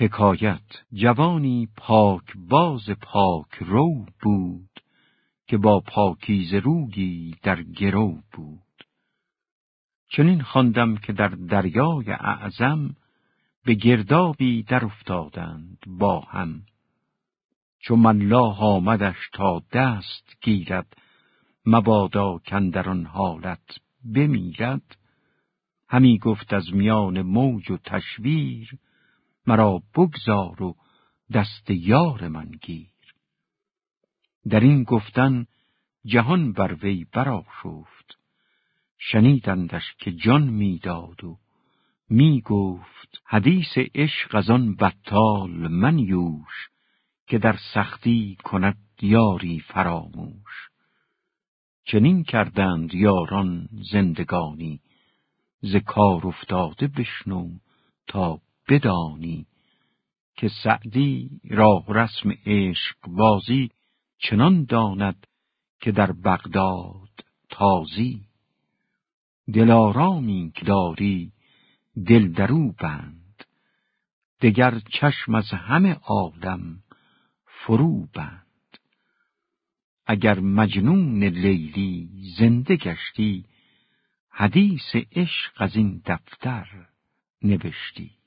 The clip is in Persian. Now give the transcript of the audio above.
حکایت جوانی پاک باز پاک رو بود که با پاکیز روگی در گرو بود. چنین خواندم که در دریای اعظم به گردابی در افتادند با هم. چو ملاح آمدش تا دست گیرد مبادا کندران حالت بمیرد همی گفت از میان موج و تشویر مرا بگذار و دست یار من گیر. در این گفتن جهان بر وی برآشفت. شنیدندش که جان می‌داد و می گفت حدیث عشق از آن بطال من یوش که در سختی کند یاری فراموش. چنین کردند یاران زندگانی ز کار افتاده بشنو تا بدانی که سعدی راه رسم عشق بازی چنان داند که در بغداد تازی. دلارامی که داری دل درو بند دگر چشم از همه عالم فرو بند. اگر مجنون لیلی زنده گشتی حدیث عشق از این دفتر نوشتی.